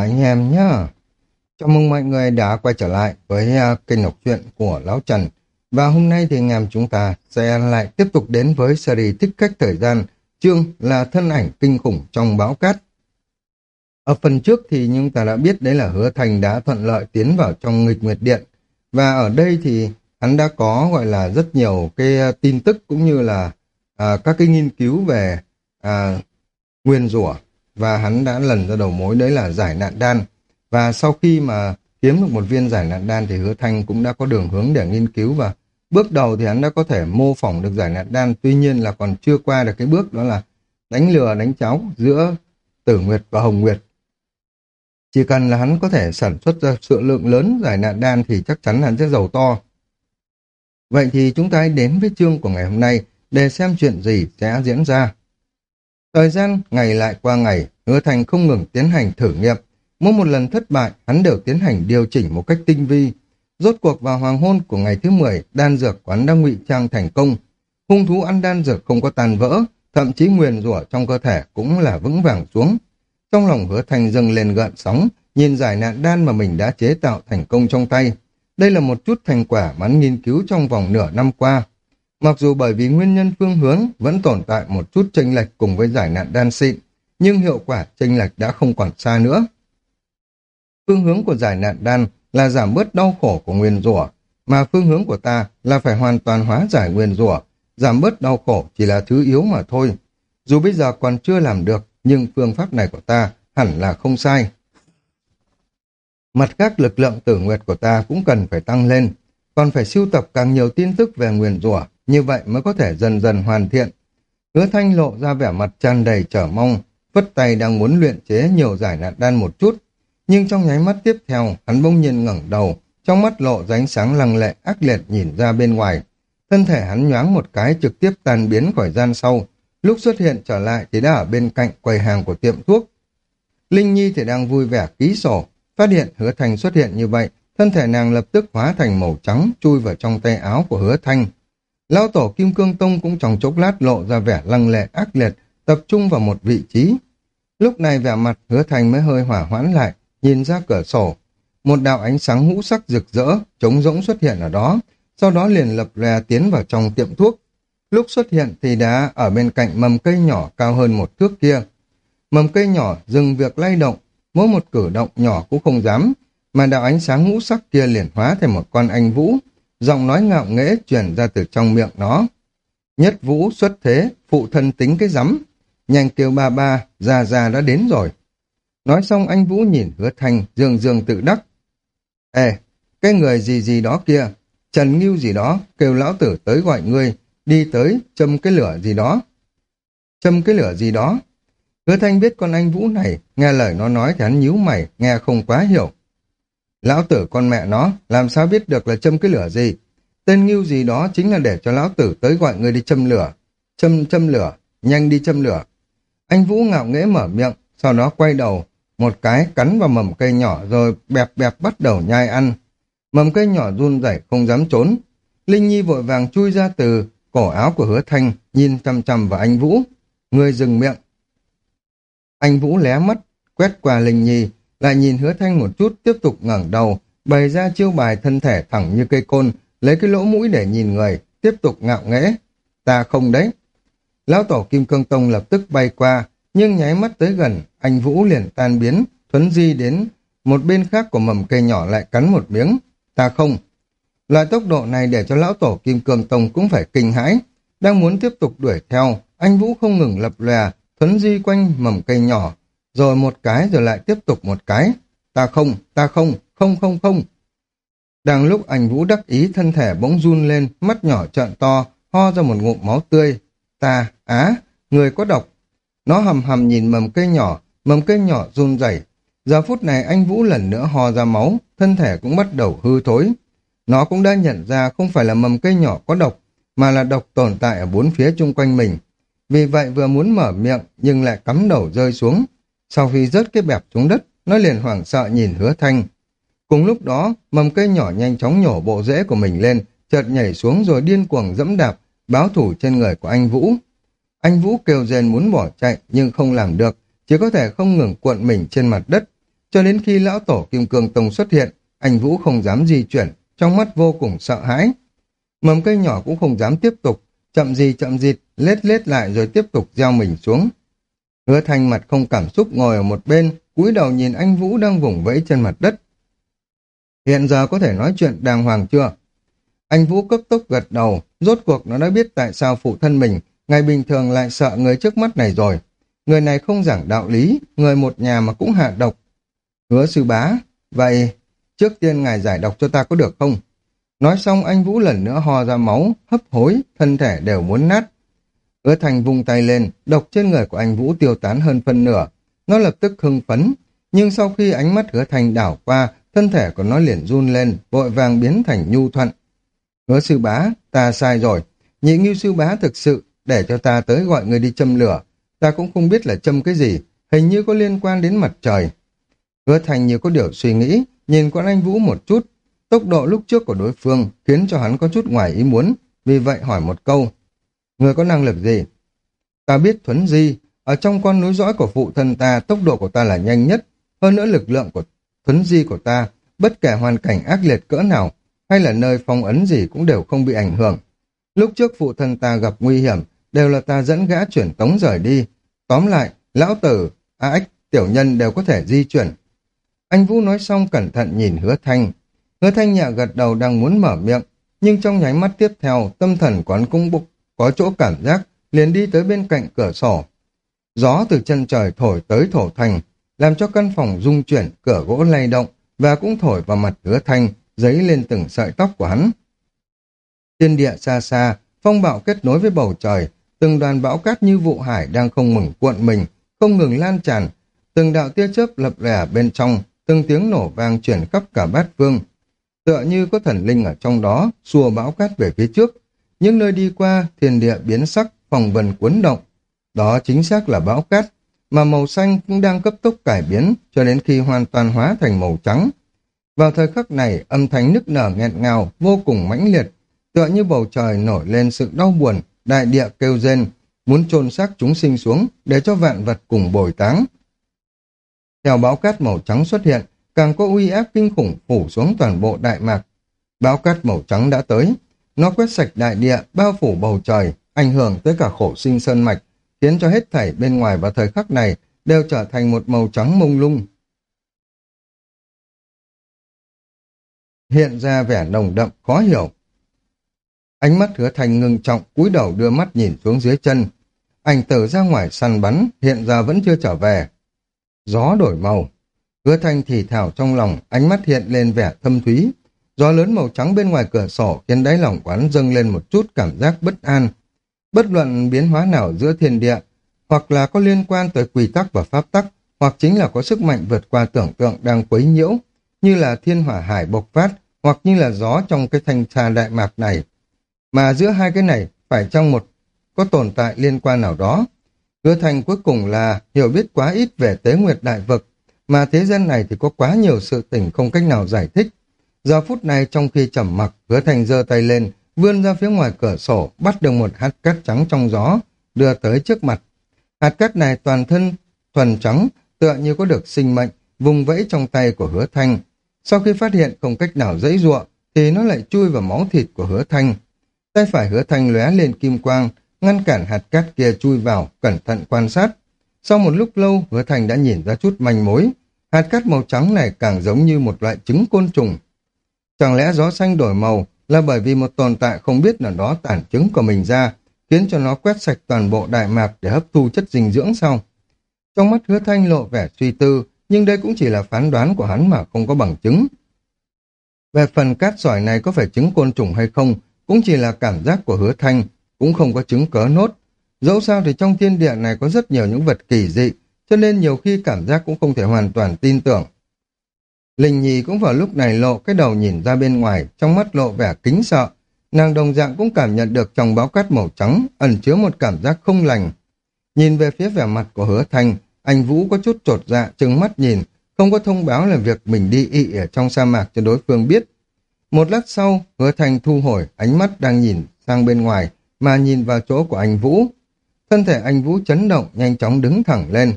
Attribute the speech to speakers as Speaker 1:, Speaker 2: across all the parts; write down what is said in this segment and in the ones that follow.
Speaker 1: anh em nhá. Chào mừng mọi người đã quay trở lại với uh, kênh đọc truyện của Lão Trần. Và hôm nay thì anh em chúng ta sẽ lại tiếp tục đến với series Thích Cách Thời Gian, chương là thân ảnh kinh khủng trong báo cát. Ở phần trước thì chúng ta đã biết đấy là Hứa Thành đã thuận lợi tiến vào trong nghịch nguyệt điện. Và ở đây thì hắn đã có gọi là rất nhiều cái uh, tin tức cũng như là uh, các cái nghiên cứu về uh, nguyên rủa và hắn đã lần ra đầu mối đấy là giải nạn đan. Và sau khi mà kiếm được một viên giải nạn đan thì hứa thanh cũng đã có đường hướng để nghiên cứu và bước đầu thì hắn đã có thể mô phỏng được giải nạn đan, tuy nhiên là còn chưa qua được cái bước đó là đánh lừa đánh cháu giữa tử nguyệt và hồng nguyệt. Chỉ cần là hắn có thể sản xuất ra sự lượng lớn giải nạn đan thì chắc chắn hắn sẽ giàu to. Vậy thì chúng ta hãy đến với chương của ngày hôm nay để xem chuyện gì sẽ diễn ra. Thời gian ngày lại qua ngày, hứa thành không ngừng tiến hành thử nghiệm. Mỗi một lần thất bại, hắn đều tiến hành điều chỉnh một cách tinh vi. Rốt cuộc vào hoàng hôn của ngày thứ 10, đan dược quán đã ngụy trang thành công. Hung thú ăn đan dược không có tàn vỡ, thậm chí nguyền rủa trong cơ thể cũng là vững vàng xuống. Trong lòng hứa thành dâng lên gợn sóng, nhìn giải nạn đan mà mình đã chế tạo thành công trong tay. Đây là một chút thành quả mà hắn nghiên cứu trong vòng nửa năm qua. Mặc dù bởi vì nguyên nhân phương hướng vẫn tồn tại một chút chênh lệch cùng với giải nạn đan xịn, nhưng hiệu quả chênh lệch đã không còn xa nữa. Phương hướng của giải nạn đan là giảm bớt đau khổ của nguyên rủa, mà phương hướng của ta là phải hoàn toàn hóa giải nguyên rủa, giảm bớt đau khổ chỉ là thứ yếu mà thôi. Dù bây giờ còn chưa làm được, nhưng phương pháp này của ta hẳn là không sai. Mặt khác lực lượng tử nguyệt của ta cũng cần phải tăng lên, còn phải siêu tập càng nhiều tin tức về nguyên rủa như vậy mới có thể dần dần hoàn thiện. Hứa thanh lộ ra vẻ mặt tràn đầy trở mong, vất tay đang muốn luyện chế nhiều giải nạn đan một chút. Nhưng trong nháy mắt tiếp theo, hắn bỗng nhiên ngẩng đầu, trong mắt lộ ránh sáng lăng lệ ác liệt nhìn ra bên ngoài. Thân thể hắn nhoáng một cái trực tiếp tan biến khỏi gian sau. Lúc xuất hiện trở lại thì đã ở bên cạnh quầy hàng của tiệm thuốc. Linh Nhi thì đang vui vẻ ký sổ, phát hiện hứa thanh xuất hiện như vậy, thân thể nàng lập tức hóa thành màu trắng chui vào trong tay áo của hứa thanh. Lão tổ Kim Cương Tông cũng trong chốc lát lộ ra vẻ lăng lệ ác liệt, tập trung vào một vị trí. Lúc này vẻ mặt hứa thành mới hơi hỏa hoãn lại, nhìn ra cửa sổ. Một đạo ánh sáng hũ sắc rực rỡ, trống rỗng xuất hiện ở đó, sau đó liền lập lè tiến vào trong tiệm thuốc. Lúc xuất hiện thì đã ở bên cạnh mầm cây nhỏ cao hơn một thước kia. Mầm cây nhỏ dừng việc lay động, mỗi một cử động nhỏ cũng không dám, mà đạo ánh sáng ngũ sắc kia liền hóa thành một con anh vũ, giọng nói ngạo nghễ chuyển ra từ trong miệng nó. Nhất vũ xuất thế, phụ thân tính cái rắm. Nhanh kêu ba ba, già già đã đến rồi. Nói xong anh Vũ nhìn hứa thanh, dương dương tự đắc. Ê, cái người gì gì đó kia, Trần Nghiêu gì đó, kêu lão tử tới gọi ngươi, đi tới, châm cái lửa gì đó. Châm cái lửa gì đó. Hứa thanh biết con anh Vũ này, nghe lời nó nói thì hắn nhíu mày, nghe không quá hiểu. Lão tử con mẹ nó, làm sao biết được là châm cái lửa gì? Tên nghiêu gì đó chính là để cho lão tử tới gọi người đi châm lửa. Châm châm lửa, nhanh đi châm lửa. Anh Vũ ngạo nghễ mở miệng, sau đó quay đầu, một cái cắn vào mầm cây nhỏ rồi bẹp bẹp bắt đầu nhai ăn. Mầm cây nhỏ run rẩy không dám trốn. Linh Nhi vội vàng chui ra từ cổ áo của hứa thanh, nhìn chăm chăm vào anh Vũ. Người dừng miệng. Anh Vũ lé mắt, quét qua Linh Nhi, lại nhìn hứa thanh một chút tiếp tục ngẩng đầu, bày ra chiêu bài thân thể thẳng như cây côn, lấy cái lỗ mũi để nhìn người, tiếp tục ngạo nghễ. Ta không đấy. Lão tổ Kim Cương Tông lập tức bay qua, nhưng nháy mắt tới gần, anh Vũ liền tan biến, thuấn di đến một bên khác của mầm cây nhỏ lại cắn một miếng. Ta không. Loại tốc độ này để cho lão tổ Kim Cương Tông cũng phải kinh hãi. Đang muốn tiếp tục đuổi theo, anh Vũ không ngừng lập lòe, thuấn di quanh mầm cây nhỏ, rồi một cái rồi lại tiếp tục một cái. Ta không, ta không, không không không. Đang lúc anh Vũ đắc ý thân thể bỗng run lên, mắt nhỏ trợn to, ho ra một ngụm máu tươi. Ta, á, người có độc. Nó hầm hầm nhìn mầm cây nhỏ, mầm cây nhỏ run rẩy. Giờ phút này anh Vũ lần nữa ho ra máu, thân thể cũng bắt đầu hư thối. Nó cũng đã nhận ra không phải là mầm cây nhỏ có độc, mà là độc tồn tại ở bốn phía chung quanh mình. Vì vậy vừa muốn mở miệng nhưng lại cắm đầu rơi xuống. Sau khi rớt cái bẹp xuống đất, nó liền hoảng sợ nhìn hứa thanh. Cùng lúc đó, mầm cây nhỏ nhanh chóng nhổ bộ rễ của mình lên, chợt nhảy xuống rồi điên cuồng dẫm đạp, báo thủ trên người của anh Vũ. Anh Vũ kêu rên muốn bỏ chạy nhưng không làm được, chỉ có thể không ngừng cuộn mình trên mặt đất. cho đến khi lão tổ Kim Cương Tông xuất hiện, anh Vũ không dám di chuyển, trong mắt vô cùng sợ hãi. Mầm cây nhỏ cũng không dám tiếp tục, chậm gì chậm dịt, lết lết lại rồi tiếp tục gieo mình xuống. Hứa thanh mặt không cảm xúc ngồi ở một bên, cúi đầu nhìn anh Vũ đang vùng vẫy trên mặt đất. Hiện giờ có thể nói chuyện đàng hoàng chưa? Anh Vũ cấp tốc gật đầu, rốt cuộc nó đã biết tại sao phụ thân mình ngày bình thường lại sợ người trước mắt này rồi. Người này không giảng đạo lý, người một nhà mà cũng hạ độc. Hứa sư bá, vậy trước tiên ngài giải độc cho ta có được không? Nói xong anh Vũ lần nữa ho ra máu, hấp hối, thân thể đều muốn nát. Hứa thành vung tay lên, độc trên người của anh Vũ tiêu tán hơn phân nửa. Nó lập tức hưng phấn, nhưng sau khi ánh mắt hứa thành đảo qua, thân thể của nó liền run lên, vội vàng biến thành nhu thuận. Hứa sư bá, ta sai rồi. Nhị nghiêu sư bá thực sự để cho ta tới gọi người đi châm lửa. Ta cũng không biết là châm cái gì, hình như có liên quan đến mặt trời. Hứa thành như có điều suy nghĩ, nhìn con anh Vũ một chút. Tốc độ lúc trước của đối phương khiến cho hắn có chút ngoài ý muốn, vì vậy hỏi một câu. Người có năng lực gì? Ta biết thuấn di, ở trong con núi dõi của phụ thân ta, tốc độ của ta là nhanh nhất. Hơn nữa lực lượng của thuấn di của ta, bất kể hoàn cảnh ác liệt cỡ nào, hay là nơi phong ấn gì cũng đều không bị ảnh hưởng. Lúc trước phụ thân ta gặp nguy hiểm, đều là ta dẫn gã chuyển tống rời đi. Tóm lại, lão tử, a ếch, tiểu nhân đều có thể di chuyển. Anh Vũ nói xong cẩn thận nhìn hứa thanh. Hứa thanh nhẹ gật đầu đang muốn mở miệng, nhưng trong nháy mắt tiếp theo, tâm thần quán cung bục, có chỗ cảm giác, liền đi tới bên cạnh cửa sổ. Gió từ chân trời thổi tới thổ thành, làm cho căn phòng rung chuyển, cửa gỗ lay động, và cũng thổi vào mặt hứa thanh, giấy lên từng sợi tóc của hắn. Trên địa xa xa, phong bạo kết nối với bầu trời, từng đoàn bão cát như vụ hải đang không ngừng cuộn mình, không ngừng lan tràn, từng đạo tia chớp lập lẻ bên trong, từng tiếng nổ vang chuyển khắp cả bát vương. Tựa như có thần linh ở trong đó, xua bão cát về phía trước. Những nơi đi qua, thiên địa biến sắc, phòng vần cuốn động. Đó chính xác là bão cát, mà màu xanh cũng đang cấp tốc cải biến cho đến khi hoàn toàn hóa thành màu trắng. Vào thời khắc này, âm thanh nức nở nghẹn ngào, vô cùng mãnh liệt, tựa như bầu trời nổi lên sự đau buồn, đại địa kêu rên, muốn chôn xác chúng sinh xuống để cho vạn vật cùng bồi táng. Theo bão cát màu trắng xuất hiện, càng có uy áp kinh khủng phủ xuống toàn bộ đại mạc. Bão cát màu trắng đã tới, nó quét sạch đại địa, bao phủ bầu trời, ảnh hưởng tới cả khổ sinh sơn mạch, khiến cho hết thảy bên ngoài vào thời khắc này đều trở thành một màu trắng mông lung. Hiện ra vẻ nồng đậm, khó hiểu. Ánh mắt hứa thành ngưng trọng, cúi đầu đưa mắt nhìn xuống dưới chân. Ảnh tử ra ngoài săn bắn, hiện giờ vẫn chưa trở về. Gió đổi màu. Hứa thanh thì thảo trong lòng, ánh mắt hiện lên vẻ thâm thúy. Gió lớn màu trắng bên ngoài cửa sổ khiến đáy lòng quán dâng lên một chút cảm giác bất an. Bất luận biến hóa nào giữa thiên địa, hoặc là có liên quan tới quy tắc và pháp tắc, hoặc chính là có sức mạnh vượt qua tưởng tượng đang quấy nhiễu, như là thiên hỏa hải bộc phát, hoặc như là gió trong cái thanh trà đại mạc này. Mà giữa hai cái này, phải trong một có tồn tại liên quan nào đó. Hứa thành cuối cùng là hiểu biết quá ít về tế nguyệt đại vực, mà thế gian này thì có quá nhiều sự tình không cách nào giải thích. Giờ phút này trong khi trầm mặc, hứa thành giơ tay lên, vươn ra phía ngoài cửa sổ, bắt được một hạt cát trắng trong gió, đưa tới trước mặt. Hạt cát này toàn thân, thuần trắng, tựa như có được sinh mệnh, vùng vẫy trong tay của hứa thanh. Sau khi phát hiện không cách nào dãy ruộng, thì nó lại chui vào máu thịt của hứa thanh. Tay phải hứa thanh lóe lên kim quang, ngăn cản hạt cát kia chui vào, cẩn thận quan sát. Sau một lúc lâu, hứa thanh đã nhìn ra chút manh mối. Hạt cát màu trắng này càng giống như một loại trứng côn trùng. Chẳng lẽ gió xanh đổi màu là bởi vì một tồn tại không biết là đó tản trứng của mình ra, khiến cho nó quét sạch toàn bộ đại mạc để hấp thu chất dinh dưỡng sau. Trong mắt hứa thanh lộ vẻ suy tư, nhưng đây cũng chỉ là phán đoán của hắn mà không có bằng chứng. Về phần cát sỏi này có phải trứng côn trùng hay không, cũng chỉ là cảm giác của hứa thanh, cũng không có chứng cớ nốt. Dẫu sao thì trong thiên địa này có rất nhiều những vật kỳ dị, cho nên nhiều khi cảm giác cũng không thể hoàn toàn tin tưởng. Linh Nhi cũng vào lúc này lộ cái đầu nhìn ra bên ngoài, trong mắt lộ vẻ kính sợ. Nàng đồng dạng cũng cảm nhận được trong báo cát màu trắng, ẩn chứa một cảm giác không lành. Nhìn về phía vẻ mặt của hứa thanh, anh Vũ có chút trột dạ, trừng mắt nhìn, không có thông báo là việc mình đi ị ở trong sa mạc cho đối phương biết. Một lát sau, hứa thanh thu hồi, ánh mắt đang nhìn sang bên ngoài, mà nhìn vào chỗ của anh Vũ. Thân thể anh Vũ chấn động, nhanh chóng đứng thẳng lên.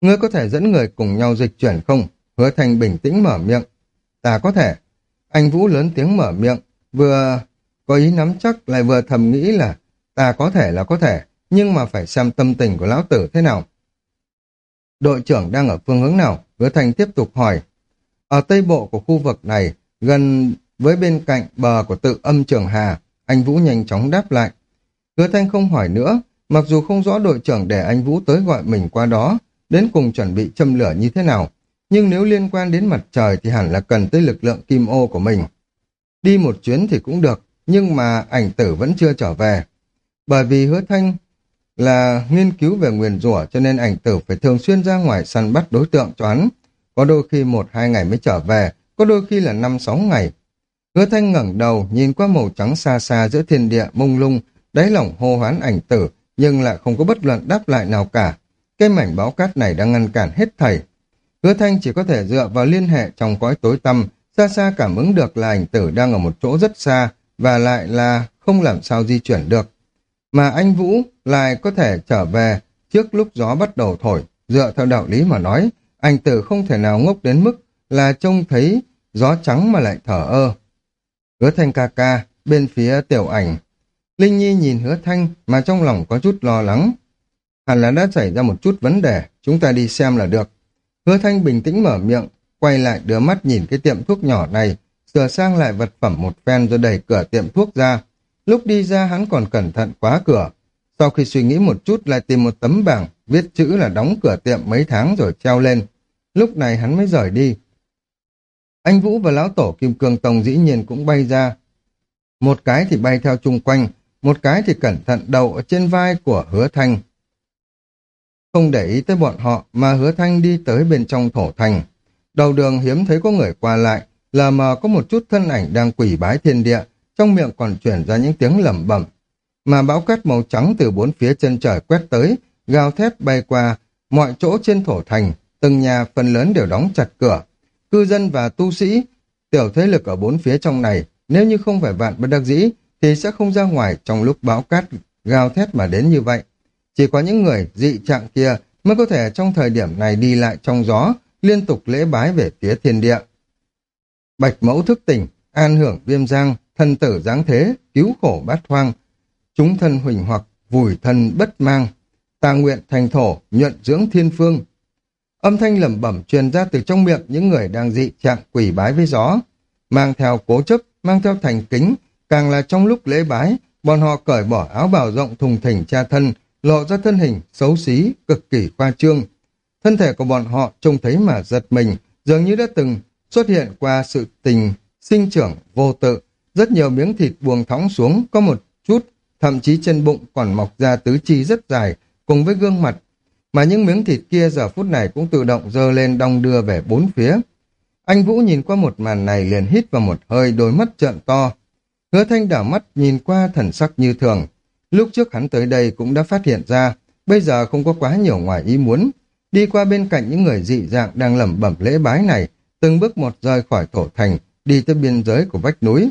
Speaker 1: Ngươi có thể dẫn người cùng nhau dịch chuyển không? Hứa thanh bình tĩnh mở miệng. Ta có thể. Anh Vũ lớn tiếng mở miệng, vừa có ý nắm chắc lại vừa thầm nghĩ là ta có thể là có thể, nhưng mà phải xem tâm tình của lão tử thế nào. Đội trưởng đang ở phương hướng nào? Hứa Thanh tiếp tục hỏi. Ở tây bộ của khu vực này, gần với bên cạnh bờ của tự âm trường Hà, anh Vũ nhanh chóng đáp lại. Hứa Thanh không hỏi nữa, mặc dù không rõ đội trưởng để anh Vũ tới gọi mình qua đó, đến cùng chuẩn bị châm lửa như thế nào, nhưng nếu liên quan đến mặt trời thì hẳn là cần tới lực lượng kim ô của mình. Đi một chuyến thì cũng được, nhưng mà ảnh tử vẫn chưa trở về. Bởi vì hứa thanh là nghiên cứu về nguyền rủa cho nên ảnh tử phải thường xuyên ra ngoài săn bắt đối tượng cho hắn. Có đôi khi một hai ngày mới trở về, có đôi khi là năm sáu ngày. Hứa thanh ngẩng đầu nhìn qua màu trắng xa xa giữa thiên địa mông lung, đáy lòng hô hoán ảnh tử, nhưng lại không có bất luận đáp lại nào cả. Cái mảnh báo cát này đang ngăn cản hết thảy. Hứa thanh chỉ có thể dựa vào liên hệ trong cõi tối tăm, xa xa cảm ứng được là ảnh tử đang ở một chỗ rất xa, và lại là không làm sao di chuyển được. Mà anh Vũ lại có thể trở về trước lúc gió bắt đầu thổi, dựa theo đạo lý mà nói, anh tử không thể nào ngốc đến mức là trông thấy gió trắng mà lại thở ơ. Hứa thanh ca ca, bên phía tiểu ảnh. Linh Nhi nhìn hứa thanh mà trong lòng có chút lo lắng. Hẳn là đã xảy ra một chút vấn đề, chúng ta đi xem là được. Hứa thanh bình tĩnh mở miệng, quay lại đưa mắt nhìn cái tiệm thuốc nhỏ này, sửa sang lại vật phẩm một phen rồi đẩy cửa tiệm thuốc ra. Lúc đi ra hắn còn cẩn thận khóa cửa. Sau khi suy nghĩ một chút lại tìm một tấm bảng, viết chữ là đóng cửa tiệm mấy tháng rồi treo lên. Lúc này hắn mới rời đi. Anh Vũ và lão tổ Kim Cương Tông dĩ nhiên cũng bay ra. Một cái thì bay theo chung quanh, một cái thì cẩn thận đậu ở trên vai của hứa thanh. Không để ý tới bọn họ mà hứa thanh đi tới bên trong thổ thành. Đầu đường hiếm thấy có người qua lại, là mờ có một chút thân ảnh đang quỷ bái thiên địa, trong miệng còn chuyển ra những tiếng lẩm bẩm. Mà bão cát màu trắng từ bốn phía chân trời quét tới, gào thét bay qua, mọi chỗ trên thổ thành, từng nhà phần lớn đều đóng chặt cửa. Cư dân và tu sĩ, tiểu thế lực ở bốn phía trong này, nếu như không phải vạn bất đắc dĩ, thì sẽ không ra ngoài trong lúc bão cát gào thét mà đến như vậy. Chỉ có những người dị trạng kia mới có thể trong thời điểm này đi lại trong gió, liên tục lễ bái về phía thiên địa. Bạch mẫu thức tỉnh, an hưởng viêm giang, thân tử giáng thế, cứu khổ bát hoang, chúng thân huỳnh hoặc, vùi thân bất mang, tà nguyện thành thổ, nhuận dưỡng thiên phương. Âm thanh lẩm bẩm truyền ra từ trong miệng những người đang dị trạng quỷ bái với gió, mang theo cố chấp, mang theo thành kính, càng là trong lúc lễ bái, bọn họ cởi bỏ áo bào rộng thùng thình cha thân, lộ ra thân hình xấu xí, cực kỳ khoa trương. Thân thể của bọn họ trông thấy mà giật mình, dường như đã từng xuất hiện qua sự tình sinh trưởng vô tự. Rất nhiều miếng thịt buông thõng xuống, có một chút, thậm chí chân bụng còn mọc ra tứ chi rất dài, cùng với gương mặt. Mà những miếng thịt kia giờ phút này cũng tự động dơ lên đong đưa về bốn phía. Anh Vũ nhìn qua một màn này liền hít vào một hơi đôi mắt trợn to. Hứa thanh đảo mắt nhìn qua thần sắc như thường. Lúc trước hắn tới đây cũng đã phát hiện ra, bây giờ không có quá nhiều ngoài ý muốn. Đi qua bên cạnh những người dị dạng đang lẩm bẩm lễ bái này, từng bước một rời khỏi thổ thành, đi tới biên giới của vách núi.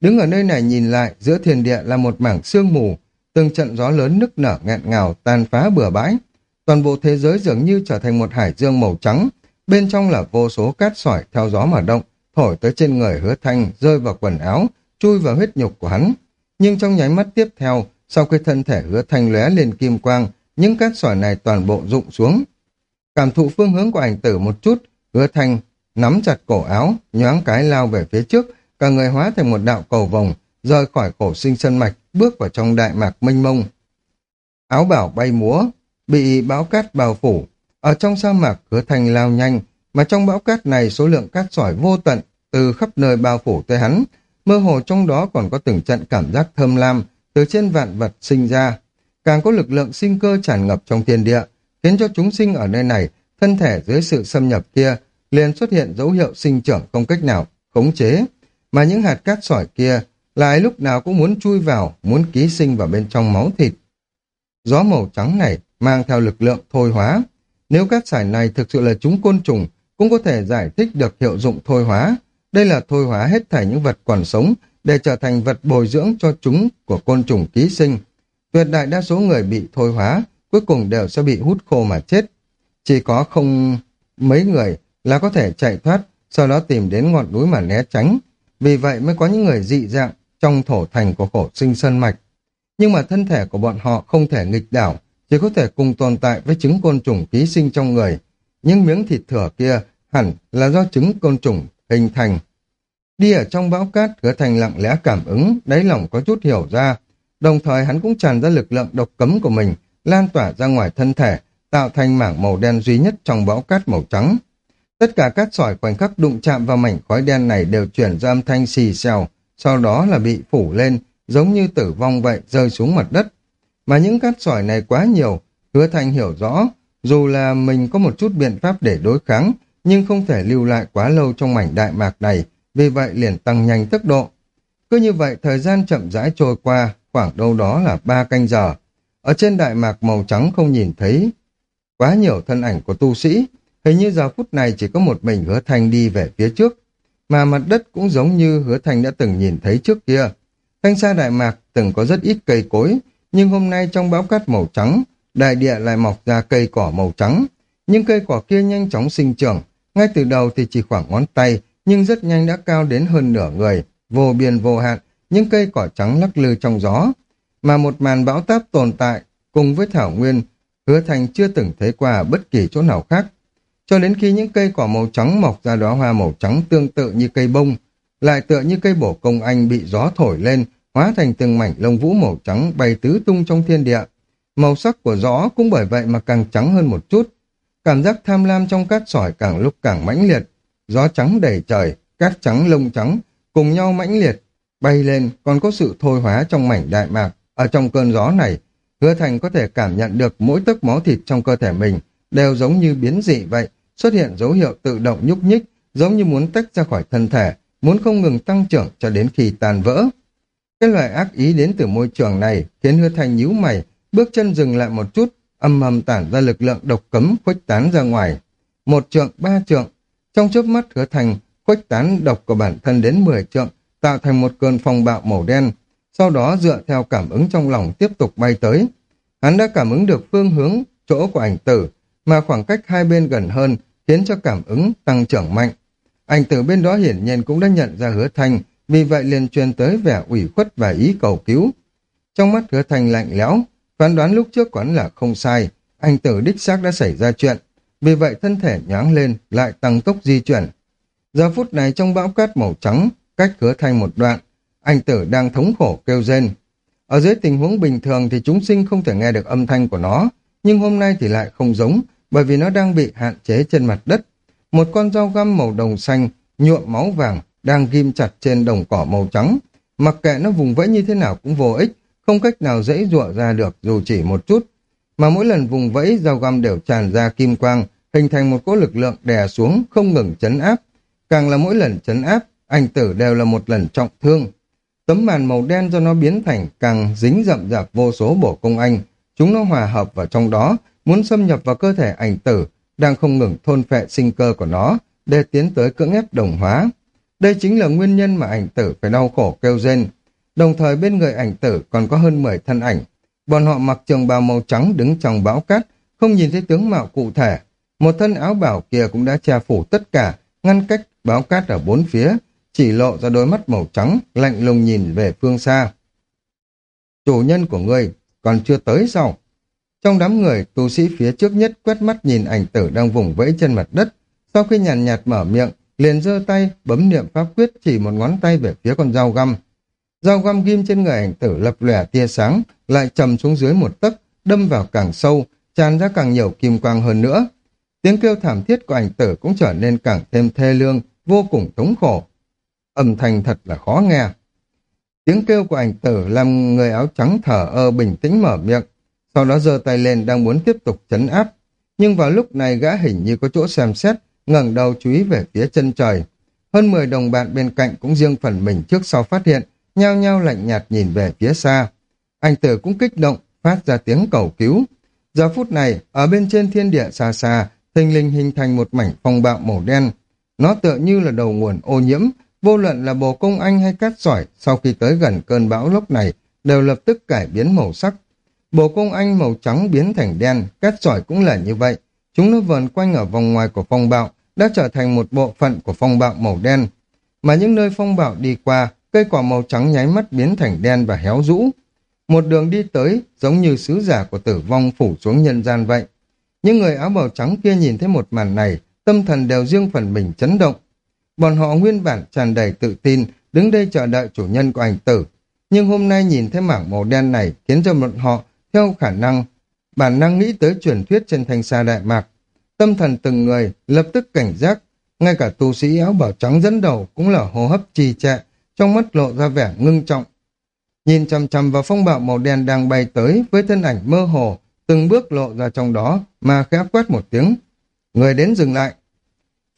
Speaker 1: Đứng ở nơi này nhìn lại, giữa thiên địa là một mảng sương mù, từng trận gió lớn nức nở nghẹn ngào tan phá bừa bãi. Toàn bộ thế giới dường như trở thành một hải dương màu trắng, bên trong là vô số cát sỏi theo gió mà động, thổi tới trên người hứa thanh, rơi vào quần áo, chui vào huyết nhục của hắn. Nhưng trong nháy mắt tiếp theo, sau khi thân thể hứa thanh lóe lên kim quang, những cát sỏi này toàn bộ rụng xuống. Cảm thụ phương hướng của ảnh tử một chút, hứa thanh nắm chặt cổ áo, nhoáng cái lao về phía trước, cả người hóa thành một đạo cầu vòng, rời khỏi cổ sinh sân mạch, bước vào trong đại mạc mênh mông. Áo bảo bay múa, bị bão cát bao phủ. Ở trong sa mạc, hứa thanh lao nhanh, mà trong bão cát này số lượng cát sỏi vô tận, từ khắp nơi bao phủ tới hắn, mơ hồ trong đó còn có từng trận cảm giác thơm lam, từ trên vạn vật sinh ra. Càng có lực lượng sinh cơ tràn ngập trong thiên địa, khiến cho chúng sinh ở nơi này, thân thể dưới sự xâm nhập kia, liền xuất hiện dấu hiệu sinh trưởng không cách nào khống chế, mà những hạt cát sỏi kia lại lúc nào cũng muốn chui vào, muốn ký sinh vào bên trong máu thịt. Gió màu trắng này mang theo lực lượng thôi hóa. Nếu cát sỏi này thực sự là chúng côn trùng, cũng có thể giải thích được hiệu dụng thôi hóa. Đây là thôi hóa hết thảy những vật còn sống để trở thành vật bồi dưỡng cho chúng của côn trùng ký sinh. Tuyệt đại đa số người bị thôi hóa, cuối cùng đều sẽ bị hút khô mà chết. Chỉ có không mấy người là có thể chạy thoát, sau đó tìm đến ngọn núi mà né tránh. Vì vậy mới có những người dị dạng trong thổ thành của khổ sinh sơn mạch. Nhưng mà thân thể của bọn họ không thể nghịch đảo, chỉ có thể cùng tồn tại với trứng côn trùng ký sinh trong người. Những miếng thịt thừa kia hẳn là do trứng côn trùng hình thành. Đi ở trong bão cát, hứa thành lặng lẽ cảm ứng, đáy lòng có chút hiểu ra. Đồng thời hắn cũng tràn ra lực lượng độc cấm của mình, lan tỏa ra ngoài thân thể, tạo thành mảng màu đen duy nhất trong bão cát màu trắng. Tất cả cát sỏi khoảnh khắc đụng chạm vào mảnh khói đen này đều chuyển ra âm thanh xì xèo, sau đó là bị phủ lên, giống như tử vong vậy, rơi xuống mặt đất. Mà những cát sỏi này quá nhiều, hứa thành hiểu rõ, dù là mình có một chút biện pháp để đối kháng, nhưng không thể lưu lại quá lâu trong mảnh đại mạc này, vì vậy liền tăng nhanh tốc độ. Cứ như vậy, thời gian chậm rãi trôi qua, khoảng đâu đó là ba canh giờ. Ở trên đại mạc màu trắng không nhìn thấy quá nhiều thân ảnh của tu sĩ, hình như giờ phút này chỉ có một mình hứa thanh đi về phía trước, mà mặt đất cũng giống như hứa thanh đã từng nhìn thấy trước kia. Thanh xa đại mạc từng có rất ít cây cối, nhưng hôm nay trong bão cát màu trắng, đại địa lại mọc ra cây cỏ màu trắng. Nhưng cây cỏ kia nhanh chóng sinh trưởng, ngay từ đầu thì chỉ khoảng ngón tay, nhưng rất nhanh đã cao đến hơn nửa người, vô biên vô hạn, những cây cỏ trắng lắc lư trong gió. Mà một màn bão táp tồn tại, cùng với thảo nguyên, hứa thành chưa từng thấy qua bất kỳ chỗ nào khác. Cho đến khi những cây cỏ màu trắng mọc ra đóa hoa màu trắng tương tự như cây bông, lại tựa như cây bổ công anh bị gió thổi lên, hóa thành từng mảnh lông vũ màu trắng bay tứ tung trong thiên địa. Màu sắc của gió cũng bởi vậy mà càng trắng hơn một chút. Cảm giác tham lam trong cát sỏi càng lúc càng mãnh liệt. Gió trắng đầy trời, cát trắng lông trắng, cùng nhau mãnh liệt, bay lên còn có sự thôi hóa trong mảnh đại mạc. Ở trong cơn gió này, hứa thành có thể cảm nhận được mỗi tấc máu thịt trong cơ thể mình đều giống như biến dị vậy, xuất hiện dấu hiệu tự động nhúc nhích, giống như muốn tách ra khỏi thân thể, muốn không ngừng tăng trưởng cho đến khi tàn vỡ. Cái loại ác ý đến từ môi trường này khiến hứa thành nhíu mày, bước chân dừng lại một chút, âm âm tản ra lực lượng độc cấm khuếch tán ra ngoài. Một trượng, ba trượng, trong chớp mắt hứa thành khuếch tán độc của bản thân đến 10 trượng, tạo thành một cơn phong bạo màu đen, sau đó dựa theo cảm ứng trong lòng tiếp tục bay tới. Hắn đã cảm ứng được phương hướng, chỗ của ảnh tử, mà khoảng cách hai bên gần hơn khiến cho cảm ứng tăng trưởng mạnh. Ảnh tử bên đó hiển nhiên cũng đã nhận ra hứa Thành vì vậy liền truyền tới vẻ ủy khuất và ý cầu cứu. Trong mắt hứa Thành lạnh lẽo, phán đoán lúc trước quán là không sai, anh tử đích xác đã xảy ra chuyện, vì vậy thân thể nhoáng lên lại tăng tốc di chuyển. Giờ phút này trong bão cát màu trắng, cách hứa thanh một đoạn, anh tử đang thống khổ kêu rên. Ở dưới tình huống bình thường thì chúng sinh không thể nghe được âm thanh của nó, nhưng hôm nay thì lại không giống, bởi vì nó đang bị hạn chế trên mặt đất. Một con dao găm màu đồng xanh, nhuộm máu vàng, đang ghim chặt trên đồng cỏ màu trắng. Mặc kệ nó vùng vẫy như thế nào cũng vô ích, không cách nào dễ dụa ra được dù chỉ một chút. Mà mỗi lần vùng vẫy, dao găm đều tràn ra kim quang, hình thành một cỗ lực lượng đè xuống, không ngừng chấn áp. Càng là mỗi lần chấn áp, anh tử đều là một lần trọng thương. Tấm màn màu đen do nó biến thành càng dính rậm rạp vô số bổ công anh. Chúng nó hòa hợp vào trong đó, muốn xâm nhập vào cơ thể ảnh tử, đang không ngừng thôn phệ sinh cơ của nó, để tiến tới cưỡng ép đồng hóa. Đây chính là nguyên nhân mà ảnh tử phải đau khổ kêu rên. Đồng thời bên người ảnh tử còn có hơn 10 thân ảnh. Bọn họ mặc trường bào màu trắng đứng trong bão cát, không nhìn thấy tướng mạo cụ thể. Một thân áo bảo kia cũng đã che phủ tất cả, ngăn cách bão cát ở bốn phía, chỉ lộ ra đôi mắt màu trắng, lạnh lùng nhìn về phương xa. Chủ nhân của ngươi còn chưa tới sao? Trong đám người, tu sĩ phía trước nhất quét mắt nhìn ảnh tử đang vùng vẫy trên mặt đất. Sau khi nhàn nhạt, mở miệng, liền giơ tay, bấm niệm pháp quyết chỉ một ngón tay về phía con dao găm. Dao găm ghim trên người ảnh tử lập lòe tia sáng, lại trầm xuống dưới một tấc, đâm vào càng sâu, tràn ra càng nhiều kim quang hơn nữa. Tiếng kêu thảm thiết của ảnh tử cũng trở nên càng thêm thê lương, vô cùng thống khổ. Âm thanh thật là khó nghe. Tiếng kêu của ảnh tử làm người áo trắng thở ơ bình tĩnh mở miệng, sau đó giơ tay lên đang muốn tiếp tục chấn áp. Nhưng vào lúc này gã hình như có chỗ xem xét, ngẩng đầu chú ý về phía chân trời. Hơn 10 đồng bạn bên cạnh cũng riêng phần mình trước sau phát hiện, nhao nhao lạnh nhạt nhìn về phía xa. Anh tử cũng kích động, phát ra tiếng cầu cứu. Giờ phút này, ở bên trên thiên địa xa xa, thình linh hình thành một mảnh phong bạo màu đen. Nó tựa như là đầu nguồn ô nhiễm, vô luận là bồ công anh hay cát sỏi, sau khi tới gần cơn bão lốc này, đều lập tức cải biến màu sắc. Bồ công anh màu trắng biến thành đen, cát sỏi cũng là như vậy. Chúng nó vờn quanh ở vòng ngoài của phong bạo, đã trở thành một bộ phận của phong bạo màu đen. Mà những nơi phong bạo đi qua, cây cỏ màu trắng nháy mắt biến thành đen và héo rũ. Một đường đi tới, giống như sứ giả của tử vong phủ xuống nhân gian vậy. Những người áo bào trắng kia nhìn thấy một màn này, tâm thần đều riêng phần mình chấn động. Bọn họ nguyên bản tràn đầy tự tin, đứng đây chờ đợi chủ nhân của ảnh tử. Nhưng hôm nay nhìn thấy mảng màu đen này khiến cho bọn họ theo khả năng, bản năng nghĩ tới truyền thuyết trên thanh xa Đại Mạc. Tâm thần từng người lập tức cảnh giác, ngay cả tu sĩ áo bào trắng dẫn đầu cũng là hô hấp trì trệ, trong mắt lộ ra vẻ ngưng trọng. Nhìn chằm chằm vào phong bạo màu đen đang bay tới với thân ảnh mơ hồ, từng bước lộ ra trong đó mà khẽ quét một tiếng. Người đến dừng lại.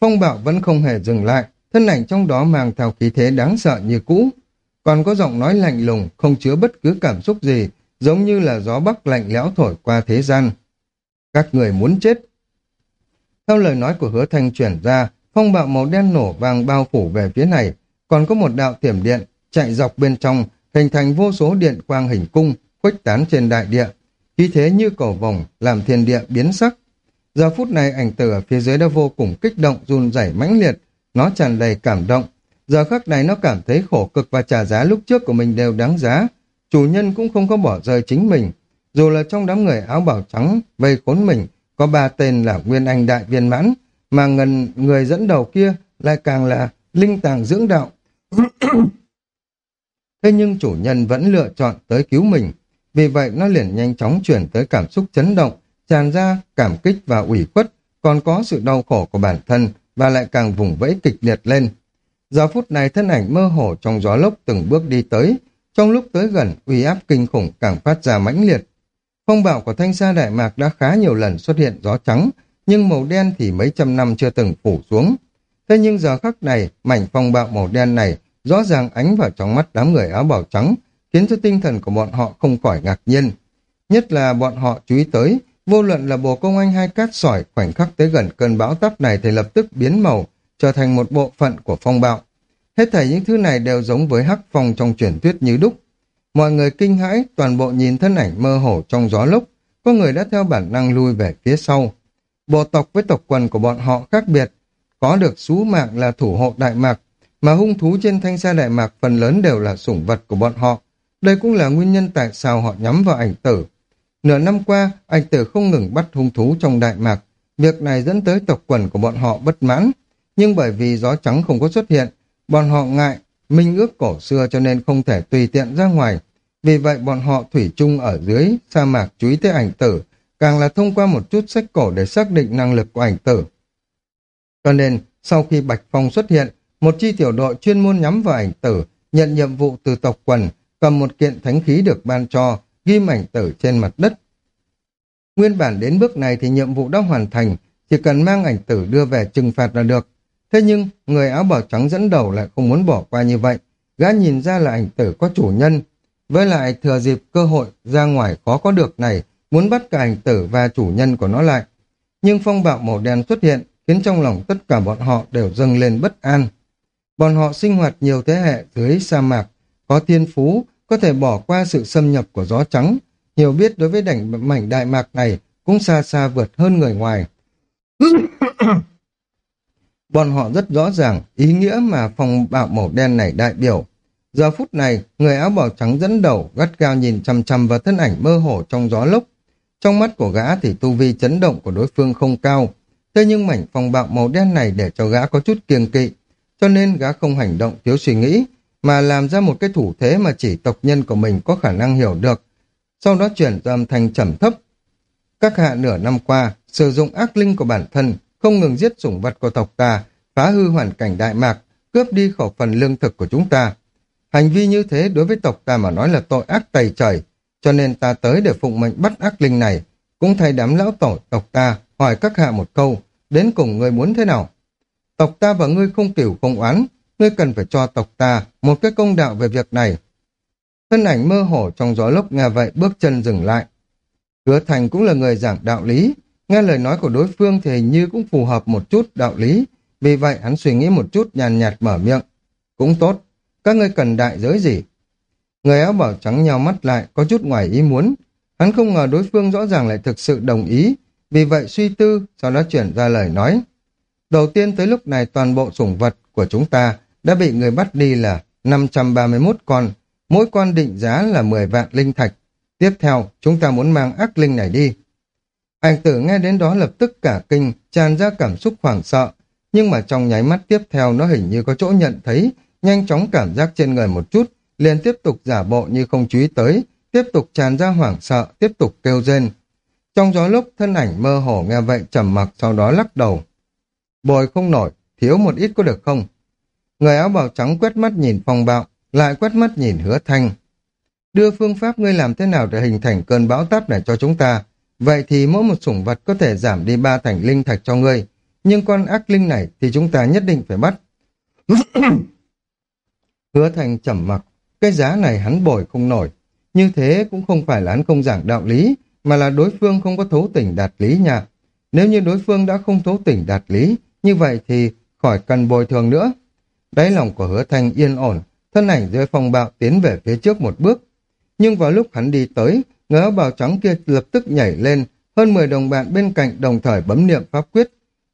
Speaker 1: Phong bạo vẫn không hề dừng lại, thân ảnh trong đó mang theo khí thế đáng sợ như cũ. Còn có giọng nói lạnh lùng, không chứa bất cứ cảm xúc gì, giống như là gió bắc lạnh lẽo thổi qua thế gian. Các người muốn chết. Theo lời nói của hứa thanh chuyển ra, phong bạo màu đen nổ vàng bao phủ về phía này, còn có một đạo tiềm điện chạy dọc bên trong, hình thành vô số điện quang hình cung, khuếch tán trên đại địa. Khí thế như cầu vòng, làm thiên địa biến sắc. Giờ phút này ảnh tử ở phía dưới đã vô cùng kích động, run rẩy mãnh liệt, nó tràn đầy cảm động. Giờ khắc này nó cảm thấy khổ cực và trả giá lúc trước của mình đều đáng giá. Chủ nhân cũng không có bỏ rơi chính mình. Dù là trong đám người áo bảo trắng vây khốn mình, có ba tên là Nguyên Anh Đại Viên Mãn, mà ngần người dẫn đầu kia lại càng là linh tàng dưỡng đạo. Thế nhưng chủ nhân vẫn lựa chọn tới cứu mình. Vì vậy nó liền nhanh chóng chuyển tới cảm xúc chấn động, tràn ra cảm kích và ủy khuất, còn có sự đau khổ của bản thân và lại càng vùng vẫy kịch liệt lên. Giờ phút này thân ảnh mơ hồ trong gió lốc từng bước đi tới, trong lúc tới gần uy áp kinh khủng càng phát ra mãnh liệt. Phong bạo của thanh sa Đại Mạc đã khá nhiều lần xuất hiện gió trắng, nhưng màu đen thì mấy trăm năm chưa từng phủ xuống. Thế nhưng giờ khắc này, mảnh phong bạo màu đen này rõ ràng ánh vào trong mắt đám người áo bào trắng, khiến cho tinh thần của bọn họ không khỏi ngạc nhiên. Nhất là bọn họ chú ý tới, vô luận là bộ công anh hay cát sỏi khoảnh khắc tới gần cơn bão táp này thì lập tức biến màu, trở thành một bộ phận của phong bạo. Hết thảy những thứ này đều giống với hắc phong trong truyền thuyết như đúc. Mọi người kinh hãi, toàn bộ nhìn thân ảnh mơ hồ trong gió lốc, có người đã theo bản năng lui về phía sau. Bộ tộc với tộc quần của bọn họ khác biệt, có được sú mạng là thủ hộ Đại Mạc, mà hung thú trên thanh sa Đại Mạc phần lớn đều là sủng vật của bọn họ. Đây cũng là nguyên nhân tại sao họ nhắm vào ảnh tử. Nửa năm qua, ảnh tử không ngừng bắt hung thú trong Đại Mạc. Việc này dẫn tới tộc quần của bọn họ bất mãn. Nhưng bởi vì gió trắng không có xuất hiện, bọn họ ngại, minh ước cổ xưa cho nên không thể tùy tiện ra ngoài. Vì vậy bọn họ thủy chung ở dưới sa mạc chú ý tới ảnh tử, càng là thông qua một chút sách cổ để xác định năng lực của ảnh tử. Cho nên, sau khi Bạch Phong xuất hiện, một chi tiểu đội chuyên môn nhắm vào ảnh tử, nhận nhiệm vụ từ tộc quần, cầm một kiện thánh khí được ban cho, ghi ảnh tử trên mặt đất. Nguyên bản đến bước này thì nhiệm vụ đã hoàn thành, chỉ cần mang ảnh tử đưa về trừng phạt là được. Thế nhưng, người áo bảo trắng dẫn đầu lại không muốn bỏ qua như vậy. Gã nhìn ra là ảnh tử có chủ nhân. Với lại thừa dịp cơ hội ra ngoài khó có được này, muốn bắt cả ảnh tử và chủ nhân của nó lại. Nhưng phong bạo màu đen xuất hiện, khiến trong lòng tất cả bọn họ đều dâng lên bất an. Bọn họ sinh hoạt nhiều thế hệ dưới sa mạc, có thiên phú, có thể bỏ qua sự xâm nhập của gió trắng, hiểu biết đối với đảnh mảnh đại mạc này cũng xa xa vượt hơn người ngoài. Bọn họ rất rõ ràng ý nghĩa mà phòng bạo màu đen này đại biểu. Giờ phút này, người áo bào trắng dẫn đầu gắt gao nhìn chằm chằm vào thân ảnh mơ hồ trong gió lốc. Trong mắt của gã thì tu vi chấn động của đối phương không cao. Thế nhưng mảnh phong bạo màu đen này để cho gã có chút kiêng kỵ. Cho nên gã không hành động thiếu suy nghĩ, mà làm ra một cái thủ thế mà chỉ tộc nhân của mình có khả năng hiểu được. Sau đó chuyển âm thành trầm thấp. Các hạ nửa năm qua, sử dụng ác linh của bản thân, không ngừng giết sủng vật của tộc ta, phá hư hoàn cảnh Đại Mạc, cướp đi khẩu phần lương thực của chúng ta. Hành vi như thế đối với tộc ta mà nói là tội ác tày trời, cho nên ta tới để phụng mệnh bắt ác linh này, cũng thay đám lão tổ tộc ta hỏi các hạ một câu, đến cùng ngươi muốn thế nào? Tộc ta và ngươi không kiểu không oán, ngươi cần phải cho tộc ta một cái công đạo về việc này. Thân ảnh mơ hồ trong gió lốc nghe vậy bước chân dừng lại. Hứa Thành cũng là người giảng đạo lý, nghe lời nói của đối phương thì hình như cũng phù hợp một chút đạo lý, vì vậy hắn suy nghĩ một chút nhàn nhạt mở miệng. Cũng tốt, các ngươi cần đại giới gì? Người áo bảo trắng nhau mắt lại, có chút ngoài ý muốn. Hắn không ngờ đối phương rõ ràng lại thực sự đồng ý, vì vậy suy tư, sau đó chuyển ra lời nói. Đầu tiên tới lúc này toàn bộ sủng vật của chúng ta đã bị người bắt đi là 531 con, mỗi con định giá là 10 vạn linh thạch. Tiếp theo, chúng ta muốn mang ác linh này đi. Ảnh tử nghe đến đó lập tức cả kinh, tràn ra cảm xúc hoảng sợ, nhưng mà trong nháy mắt tiếp theo nó hình như có chỗ nhận thấy, nhanh chóng cảm giác trên người một chút, liền tiếp tục giả bộ như không chú ý tới, tiếp tục tràn ra hoảng sợ, tiếp tục kêu rên. Trong gió lúc thân ảnh mơ hồ nghe vậy trầm mặc sau đó lắc đầu. Bồi không nổi, thiếu một ít có được không? Người áo bào trắng quét mắt nhìn phong bạo, lại quét mắt nhìn hứa thanh. Đưa phương pháp ngươi làm thế nào để hình thành cơn bão táp này cho chúng ta? Vậy thì mỗi một sủng vật có thể giảm đi ba thành linh thạch cho ngươi. Nhưng con ác linh này thì chúng ta nhất định phải bắt. hứa thanh trầm mặc, cái giá này hắn bồi không nổi. Như thế cũng không phải là hắn không giảng đạo lý, mà là đối phương không có thấu tỉnh đạt lý nha. Nếu như đối phương đã không thấu tỉnh đạt lý, như vậy thì khỏi cần bồi thường nữa. Đáy lòng của hứa thanh yên ổn, thân ảnh dưới phong bạo tiến về phía trước một bước. Nhưng vào lúc hắn đi tới, người áo bào trắng kia lập tức nhảy lên, hơn 10 đồng bạn bên cạnh đồng thời bấm niệm pháp quyết.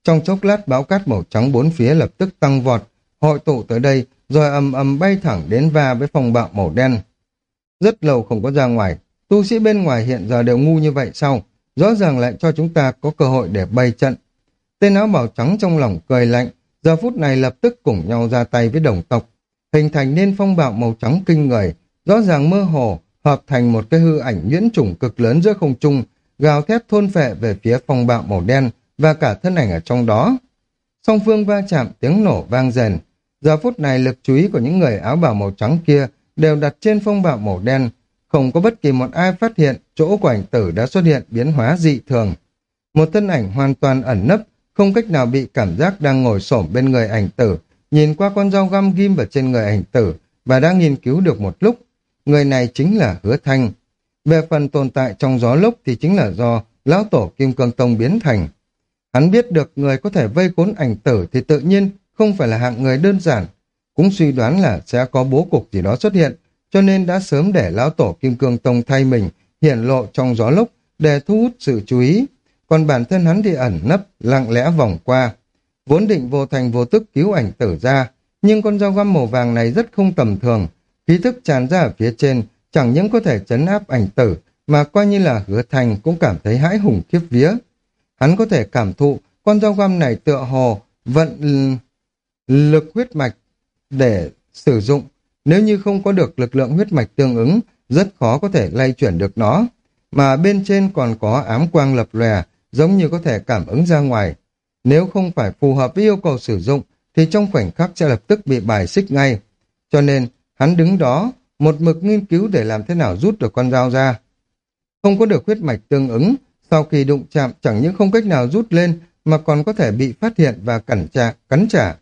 Speaker 1: Trong chốc lát báo cát màu trắng bốn phía lập tức tăng vọt, hội tụ tới đây, rồi ầm ầm bay thẳng đến va với phong bạo màu đen. Rất lâu không có ra ngoài, tu sĩ bên ngoài hiện giờ đều ngu như vậy sao? Rõ ràng lại cho chúng ta có cơ hội để bay trận. Tên áo bào trắng trong lòng cười lạnh, giờ phút này lập tức cùng nhau ra tay với đồng tộc, hình thành nên phong bạo màu trắng kinh người, rõ ràng mơ hồ, hợp thành một cái hư ảnh nhuyễn trùng cực lớn giữa không trung, gào thét thôn phệ về phía phong bạo màu đen và cả thân ảnh ở trong đó. Song phương va chạm tiếng nổ vang rền. Giờ phút này lực chú ý của những người áo bào màu trắng kia đều đặt trên phong bạo màu đen, không có bất kỳ một ai phát hiện chỗ của ảnh tử đã xuất hiện biến hóa dị thường. Một thân ảnh hoàn toàn ẩn nấp, không cách nào bị cảm giác đang ngồi xổm bên người ảnh tử, nhìn qua con dao găm ghim vào trên người ảnh tử và đang nghiên cứu được một lúc. Người này chính là Hứa Thanh. Về phần tồn tại trong gió lốc thì chính là do lão tổ Kim Cương Tông biến thành. Hắn biết được người có thể vây cuốn ảnh tử thì tự nhiên không phải là hạng người đơn giản, cũng suy đoán là sẽ có bố cục gì đó xuất hiện, cho nên đã sớm để lão tổ Kim Cương Tông thay mình hiển lộ trong gió lốc để thu hút sự chú ý. Còn bản thân hắn thì ẩn nấp, lặng lẽ vòng qua. Vốn định vô thành vô tức cứu ảnh tử ra, nhưng con dao găm màu vàng này rất không tầm thường. Khí thức tràn ra ở phía trên, chẳng những có thể chấn áp ảnh tử, mà coi như là hứa thành cũng cảm thấy hãi hùng khiếp vía. Hắn có thể cảm thụ con dao găm này tựa hồ vận lực huyết mạch để sử dụng. Nếu như không có được lực lượng huyết mạch tương ứng, rất khó có thể lay chuyển được nó. Mà bên trên còn có ám quang lập lòe, giống như có thể cảm ứng ra ngoài. Nếu không phải phù hợp với yêu cầu sử dụng, thì trong khoảnh khắc sẽ lập tức bị bài xích ngay. Cho nên, hắn đứng đó, một mực nghiên cứu để làm thế nào rút được con dao ra. Không có được huyết mạch tương ứng, sau khi đụng chạm chẳng những không cách nào rút lên, mà còn có thể bị phát hiện và cẩn trả, cắn trả.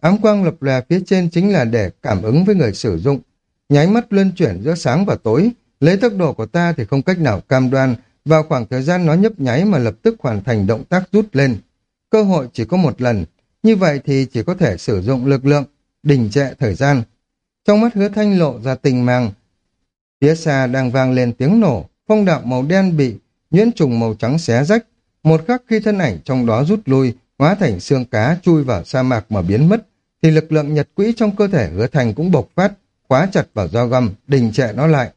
Speaker 1: Ám quang lập lòe phía trên chính là để cảm ứng với người sử dụng. Nháy mắt luân chuyển giữa sáng và tối, lấy tốc độ của ta thì không cách nào cam đoan vào khoảng thời gian nó nhấp nháy mà lập tức hoàn thành động tác rút lên. Cơ hội chỉ có một lần, như vậy thì chỉ có thể sử dụng lực lượng, đình trệ thời gian. Trong mắt hứa thanh lộ ra tình màng. phía xa đang vang lên tiếng nổ, phong đạo màu đen bị nhuyễn trùng màu trắng xé rách. Một khắc khi thân ảnh trong đó rút lui, hóa thành xương cá chui vào sa mạc mà biến mất, thì lực lượng nhật quỹ trong cơ thể hứa thành cũng bộc phát, khóa chặt vào dao găm, đình trệ nó lại.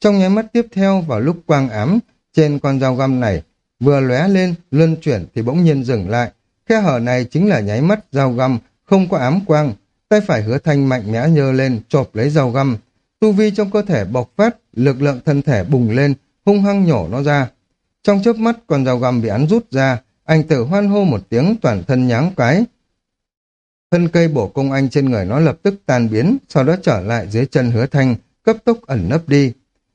Speaker 1: Trong nháy mắt tiếp theo vào lúc quang ám, trên con dao găm này vừa lóe lên, luân chuyển thì bỗng nhiên dừng lại. Khe hở này chính là nháy mắt dao găm, không có ám quang. Tay phải hứa thanh mạnh mẽ nhơ lên, chộp lấy dao găm. Tu vi trong cơ thể bộc phát, lực lượng thân thể bùng lên, hung hăng nhổ nó ra. Trong chớp mắt con dao găm bị án rút ra, anh tử hoan hô một tiếng toàn thân nháng cái. Thân cây bổ công anh trên người nó lập tức tan biến, sau đó trở lại dưới chân hứa thanh, cấp tốc ẩn nấp đi.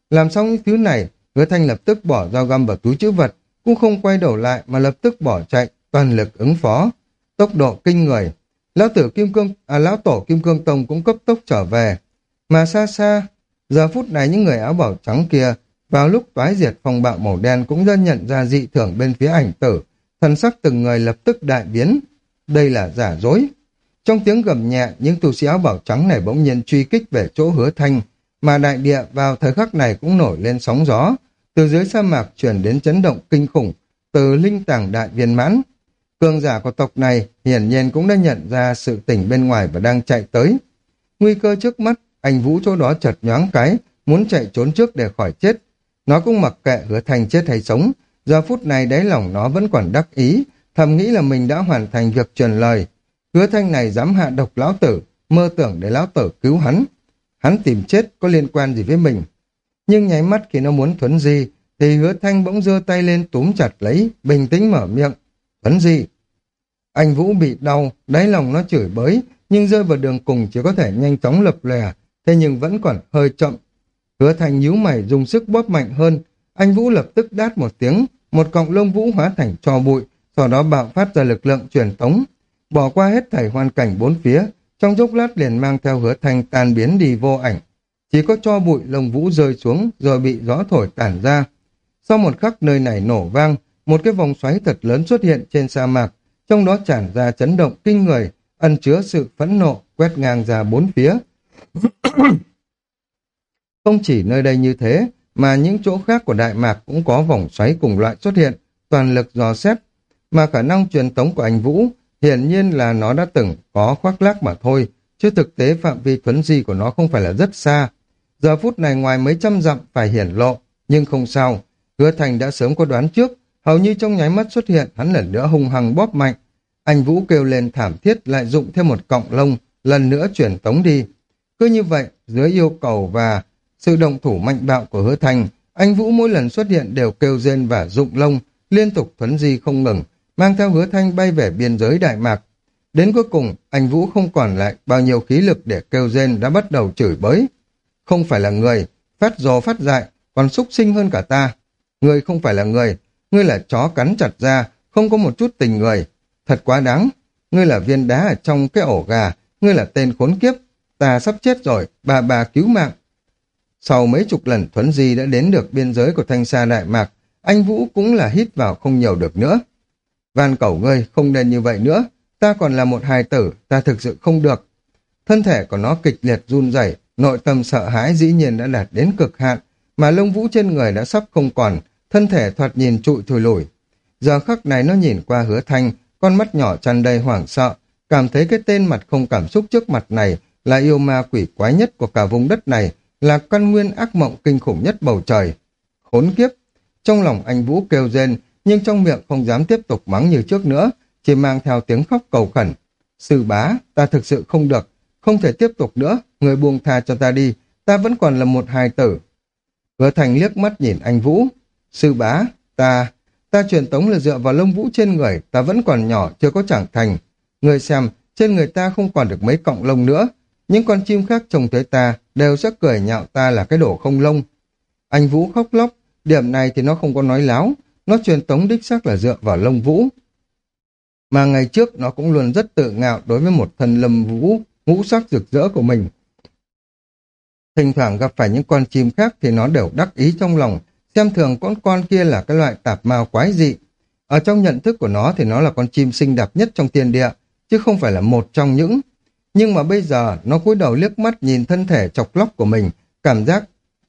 Speaker 1: Làm xong những thứ này, hứa thanh lập tức bỏ dao găm vào túi chữ vật, cũng không quay đầu lại mà lập tức bỏ chạy, toàn lực ứng phó. Tốc độ kinh người. Lão tử Kim Cương, à lão tổ Kim Cương Tông cũng cấp tốc trở về. Mà xa xa, giờ phút này những người áo bảo trắng kia, vào lúc toái diệt phong bạo màu đen cũng đã nhận ra dị thưởng bên phía ảnh tử, thần sắc từng người lập tức đại biến. Đây là giả dối. Trong tiếng gầm nhẹ, những tu sĩ áo bảo trắng này bỗng nhiên truy kích về chỗ hứa thanh, mà đại địa vào thời khắc này cũng nổi lên sóng gió. Từ dưới sa mạc chuyển đến chấn động kinh khủng, từ linh tàng đại viên mãn. Cường giả của tộc này hiển nhiên cũng đã nhận ra sự tỉnh bên ngoài và đang chạy tới. Nguy cơ trước mắt, anh Vũ chỗ đó chợt nhoáng cái, muốn chạy trốn trước để khỏi chết. Nó cũng mặc kệ hứa thành chết hay sống, giờ phút này đáy lòng nó vẫn còn đắc ý, thầm nghĩ là mình đã hoàn thành việc truyền lời. Hứa thanh này dám hạ độc lão tử, mơ tưởng để lão tử cứu hắn. Hắn tìm chết có liên quan gì với mình. Nhưng nháy mắt khi nó muốn thuấn di, thì hứa thanh bỗng giơ tay lên túm chặt lấy, bình tĩnh mở miệng. Thuấn di. Anh Vũ bị đau, đáy lòng nó chửi bới, nhưng rơi vào đường cùng chỉ có thể nhanh chóng lập lè, thế nhưng vẫn còn hơi chậm. Hứa thanh nhíu mày dùng sức bóp mạnh hơn, anh Vũ lập tức đát một tiếng, một cọng lông vũ hóa thành trò bụi, sau đó bạo phát ra lực lượng truyền tống. Bỏ qua hết thảy hoàn cảnh bốn phía, trong chốc lát liền mang theo hứa thanh tan biến đi vô ảnh. Chỉ có cho bụi lông vũ rơi xuống rồi bị gió thổi tản ra. Sau một khắc nơi này nổ vang, một cái vòng xoáy thật lớn xuất hiện trên sa mạc, trong đó tràn ra chấn động kinh người, ẩn chứa sự phẫn nộ, quét ngang ra bốn phía. Không chỉ nơi đây như thế, mà những chỗ khác của Đại Mạc cũng có vòng xoáy cùng loại xuất hiện, toàn lực dò xét, mà khả năng truyền tống của anh Vũ hiển nhiên là nó đã từng có khoác lác mà thôi, chứ thực tế phạm vi thuấn di của nó không phải là rất xa. Giờ phút này ngoài mấy trăm dặm phải hiển lộ, nhưng không sao, hứa thành đã sớm có đoán trước, hầu như trong nháy mắt xuất hiện hắn lần nữa hung hăng bóp mạnh. Anh Vũ kêu lên thảm thiết lại dụng thêm một cọng lông, lần nữa chuyển tống đi. Cứ như vậy, dưới yêu cầu và sự động thủ mạnh bạo của hứa thành, anh Vũ mỗi lần xuất hiện đều kêu rên và dụng lông, liên tục thuấn di không ngừng, mang theo hứa thanh bay về biên giới Đại Mạc. Đến cuối cùng, anh Vũ không còn lại bao nhiêu khí lực để kêu rên đã bắt đầu chửi bới. Không phải là người, phát dò phát dại, còn xúc sinh hơn cả ta. Ngươi không phải là người, ngươi là chó cắn chặt ra, không có một chút tình người. Thật quá đáng, ngươi là viên đá ở trong cái ổ gà, ngươi là tên khốn kiếp. Ta sắp chết rồi, bà bà cứu mạng. Sau mấy chục lần thuấn di đã đến được biên giới của thanh sa Đại Mạc, anh Vũ cũng là hít vào không nhiều được nữa. Van cầu ngươi không nên như vậy nữa, ta còn là một hài tử, ta thực sự không được. Thân thể của nó kịch liệt run rẩy, nội tâm sợ hãi dĩ nhiên đã đạt đến cực hạn, mà lông vũ trên người đã sắp không còn, thân thể thoạt nhìn trụi thùi lủi. Giờ khắc này nó nhìn qua hứa thanh, con mắt nhỏ tràn đầy hoảng sợ, cảm thấy cái tên mặt không cảm xúc trước mặt này là yêu ma quỷ quái nhất của cả vùng đất này, là căn nguyên ác mộng kinh khủng nhất bầu trời. Khốn kiếp! Trong lòng anh Vũ kêu rên, nhưng trong miệng không dám tiếp tục mắng như trước nữa, chỉ mang theo tiếng khóc cầu khẩn. Sư bá, ta thực sự không được, không thể tiếp tục nữa, người buông tha cho ta đi, ta vẫn còn là một hài tử. Hứa thành liếc mắt nhìn anh Vũ. Sư bá, ta, ta truyền tống là dựa vào lông vũ trên người, ta vẫn còn nhỏ, chưa có trưởng thành. Người xem, trên người ta không còn được mấy cọng lông nữa. Những con chim khác trông thấy ta đều sẽ cười nhạo ta là cái đổ không lông. Anh Vũ khóc lóc, điểm này thì nó không có nói láo, nó truyền tống đích xác là dựa vào lông vũ. Mà ngày trước nó cũng luôn rất tự ngạo đối với một thần lâm vũ, ngũ sắc rực rỡ của mình. Thỉnh thoảng gặp phải những con chim khác thì nó đều đắc ý trong lòng, xem thường con con kia là cái loại tạp mao quái dị. Ở trong nhận thức của nó thì nó là con chim xinh đẹp nhất trong tiền địa, chứ không phải là một trong những. Nhưng mà bây giờ nó cúi đầu liếc mắt nhìn thân thể chọc lóc của mình, cảm giác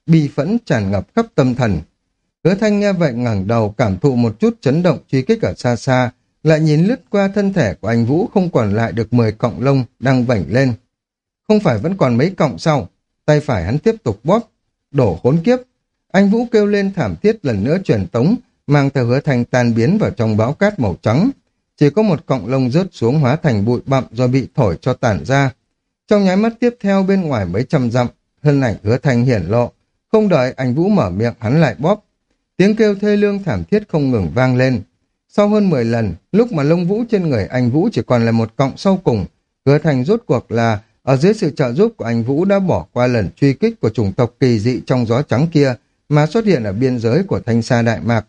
Speaker 1: bi phẫn tràn ngập khắp tâm thần. Hứa thanh nghe vậy ngẩng đầu cảm thụ một chút chấn động truy kích ở xa xa, lại nhìn lướt qua thân thể của anh Vũ không còn lại được 10 cọng lông đang vảnh lên. Không phải vẫn còn mấy cọng sau, tay phải hắn tiếp tục bóp, đổ khốn kiếp. Anh Vũ kêu lên thảm thiết lần nữa truyền tống, mang theo hứa thanh tan biến vào trong bão cát màu trắng. Chỉ có một cọng lông rớt xuống hóa thành bụi bặm rồi bị thổi cho tản ra. Trong nháy mắt tiếp theo bên ngoài mấy trăm dặm, thân ảnh hứa thanh hiển lộ. Không đợi anh Vũ mở miệng hắn lại bóp. Tiếng kêu thê lương thảm thiết không ngừng vang lên. Sau hơn 10 lần, lúc mà lông vũ trên người anh Vũ chỉ còn là một cọng sau cùng, hứa thành rốt cuộc là ở dưới sự trợ giúp của anh Vũ đã bỏ qua lần truy kích của chủng tộc kỳ dị trong gió trắng kia mà xuất hiện ở biên giới của thanh sa Đại Mạc.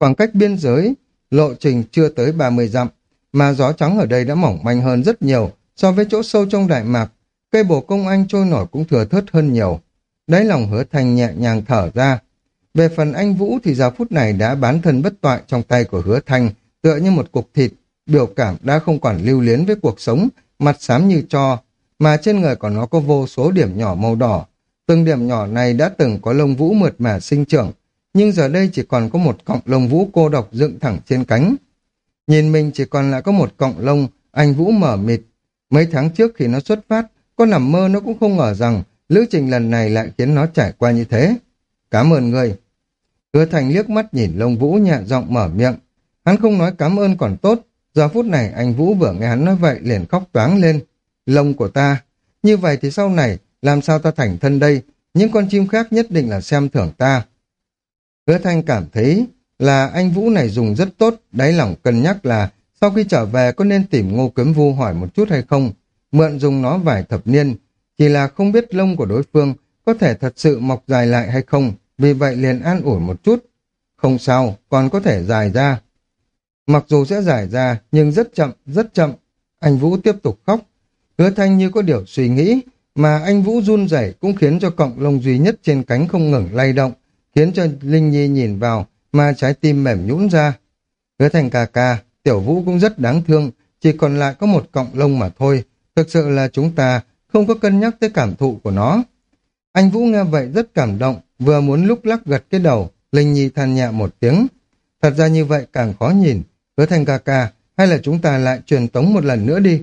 Speaker 1: Khoảng cách biên giới, lộ trình chưa tới 30 dặm, mà gió trắng ở đây đã mỏng manh hơn rất nhiều so với chỗ sâu trong Đại Mạc. Cây bồ công anh trôi nổi cũng thừa thớt hơn nhiều. Đáy lòng hứa thành nhẹ nhàng thở ra. Về phần anh Vũ thì giờ phút này đã bán thân bất toại trong tay của hứa thanh, tựa như một cục thịt, biểu cảm đã không còn lưu luyến với cuộc sống, mặt xám như cho, mà trên người của nó có vô số điểm nhỏ màu đỏ. Từng điểm nhỏ này đã từng có lông vũ mượt mà sinh trưởng, nhưng giờ đây chỉ còn có một cọng lông vũ cô độc dựng thẳng trên cánh. Nhìn mình chỉ còn lại có một cọng lông, anh Vũ mở mịt. Mấy tháng trước khi nó xuất phát, có nằm mơ nó cũng không ngờ rằng lữ trình lần này lại khiến nó trải qua như thế. Cảm ơn người. Hứa Thành liếc mắt nhìn lông Vũ nhẹ giọng mở miệng. Hắn không nói cảm ơn còn tốt. Giờ phút này anh Vũ vừa nghe hắn nói vậy liền khóc toáng lên. Lông của ta. Như vậy thì sau này, làm sao ta thành thân đây? Những con chim khác nhất định là xem thưởng ta. Hứa Thanh cảm thấy là anh Vũ này dùng rất tốt, đáy lòng cân nhắc là sau khi trở về có nên tìm ngô cấm vu hỏi một chút hay không, mượn dùng nó vài thập niên, chỉ là không biết lông của đối phương có thể thật sự mọc dài lại hay không, vì vậy liền an ủi một chút. Không sao, còn có thể dài ra. Mặc dù sẽ dài ra, nhưng rất chậm, rất chậm. Anh Vũ tiếp tục khóc. Hứa Thanh như có điều suy nghĩ, mà anh Vũ run rẩy cũng khiến cho cọng lông duy nhất trên cánh không ngừng lay động, khiến cho Linh Nhi nhìn vào mà trái tim mềm nhũn ra. Hứa Thành ca ca, Tiểu Vũ cũng rất đáng thương, chỉ còn lại có một cọng lông mà thôi. Thực sự là chúng ta không có cân nhắc tới cảm thụ của nó. Anh Vũ nghe vậy rất cảm động, vừa muốn lúc lắc gật cái đầu, Linh Nhi than nhẹ một tiếng. Thật ra như vậy càng khó nhìn, hứa thành ca ca, hay là chúng ta lại truyền tống một lần nữa đi.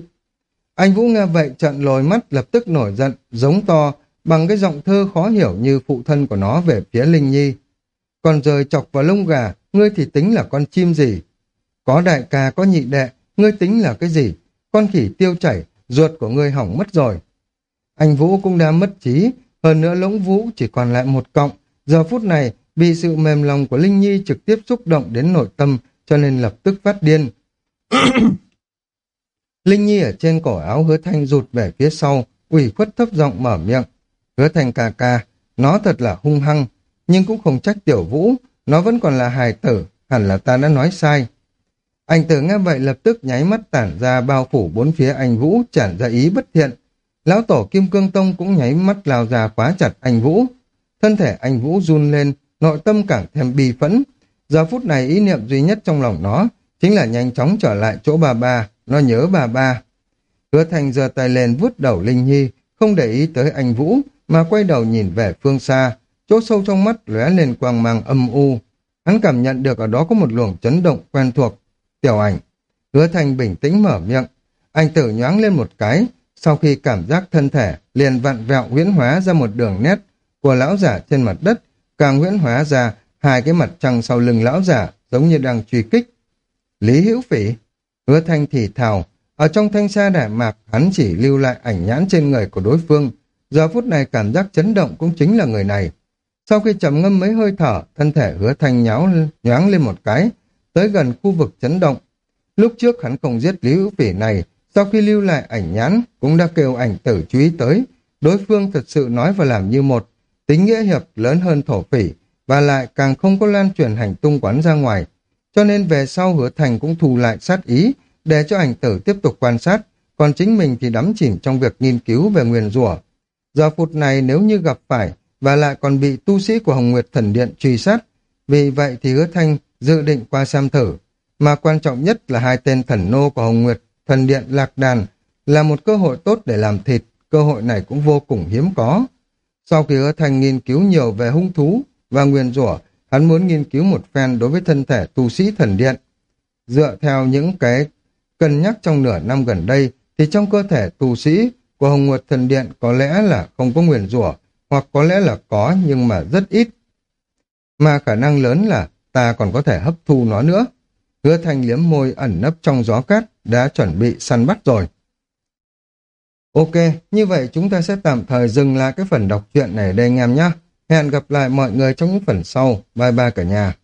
Speaker 1: Anh Vũ nghe vậy trận lồi mắt lập tức nổi giận, giống to, bằng cái giọng thơ khó hiểu như phụ thân của nó về phía Linh Nhi. Còn rời chọc vào lông gà, ngươi thì tính là con chim gì? Có đại ca, có nhị đệ, ngươi tính là cái gì? Con khỉ tiêu chảy, ruột của ngươi hỏng mất rồi. Anh Vũ cũng đã mất trí, hơn nữa lỗng Vũ chỉ còn lại một cọng. Giờ phút này, vì sự mềm lòng của Linh Nhi trực tiếp xúc động đến nội tâm, cho nên lập tức phát điên. Linh Nhi ở trên cổ áo hứa thanh rụt về phía sau, ủy khuất thấp giọng mở miệng. Hứa thanh ca ca, nó thật là hung hăng, nhưng cũng không trách tiểu vũ, nó vẫn còn là hài tử, hẳn là ta đã nói sai. Anh tử nghe vậy lập tức nháy mắt tản ra bao phủ bốn phía anh Vũ, tràn ra ý bất thiện. Lão tổ Kim Cương Tông cũng nháy mắt lao ra khóa chặt anh Vũ. Thân thể anh Vũ run lên, nội tâm càng thêm bi phẫn. Giờ phút này ý niệm duy nhất trong lòng nó chính là nhanh chóng trở lại chỗ bà ba, nó nhớ bà ba. Hứa Thành giơ tay lên vuốt đầu Linh Nhi, không để ý tới anh Vũ, mà quay đầu nhìn về phương xa, chỗ sâu trong mắt lóe lên quang mang âm u. Hắn cảm nhận được ở đó có một luồng chấn động quen thuộc. Tiểu ảnh, hứa Thành bình tĩnh mở miệng, anh tử nhoáng lên một cái, sau khi cảm giác thân thể liền vặn vẹo huyễn hóa ra một đường nét của lão giả trên mặt đất, càng huyễn hóa ra hai cái mặt trăng sau lưng lão giả giống như đang truy kích. Lý Hữu Phỉ, hứa thanh thì thào, ở trong thanh xa đại mạc hắn chỉ lưu lại ảnh nhãn trên người của đối phương, giờ phút này cảm giác chấn động cũng chính là người này. Sau khi trầm ngâm mấy hơi thở, thân thể hứa thanh nháo nhoáng lên một cái, tới gần khu vực chấn động. Lúc trước hắn không giết Lý Hữu Phỉ này, sau khi lưu lại ảnh nhãn, cũng đã kêu ảnh tử chú ý tới. Đối phương thật sự nói và làm như một, tính nghĩa hiệp lớn hơn thổ phỉ, và lại càng không có lan truyền hành tung quán ra ngoài. Cho nên về sau hứa thành cũng thù lại sát ý, để cho ảnh tử tiếp tục quan sát, còn chính mình thì đắm chìm trong việc nghiên cứu về nguyền rủa. Giờ phút này nếu như gặp phải, và lại còn bị tu sĩ của Hồng Nguyệt Thần Điện truy sát, vì vậy thì hứa thanh dự định qua xem thử. Mà quan trọng nhất là hai tên thần nô của Hồng Nguyệt thần điện lạc đàn là một cơ hội tốt để làm thịt, cơ hội này cũng vô cùng hiếm có. Sau khi hứa thành nghiên cứu nhiều về hung thú và nguyên rủa, hắn muốn nghiên cứu một phen đối với thân thể tu sĩ thần điện. Dựa theo những cái cân nhắc trong nửa năm gần đây, thì trong cơ thể tu sĩ của Hồng Nguyệt Thần Điện có lẽ là không có nguyền rủa hoặc có lẽ là có nhưng mà rất ít. Mà khả năng lớn là ta còn có thể hấp thu nó nữa. Hứa thanh liếm môi ẩn nấp trong gió cát, đã chuẩn bị săn bắt rồi. Ok, như vậy chúng ta sẽ tạm thời dừng lại cái phần đọc truyện này đây anh em nhé. Hẹn gặp lại mọi người trong những phần sau. Bye bye cả nhà.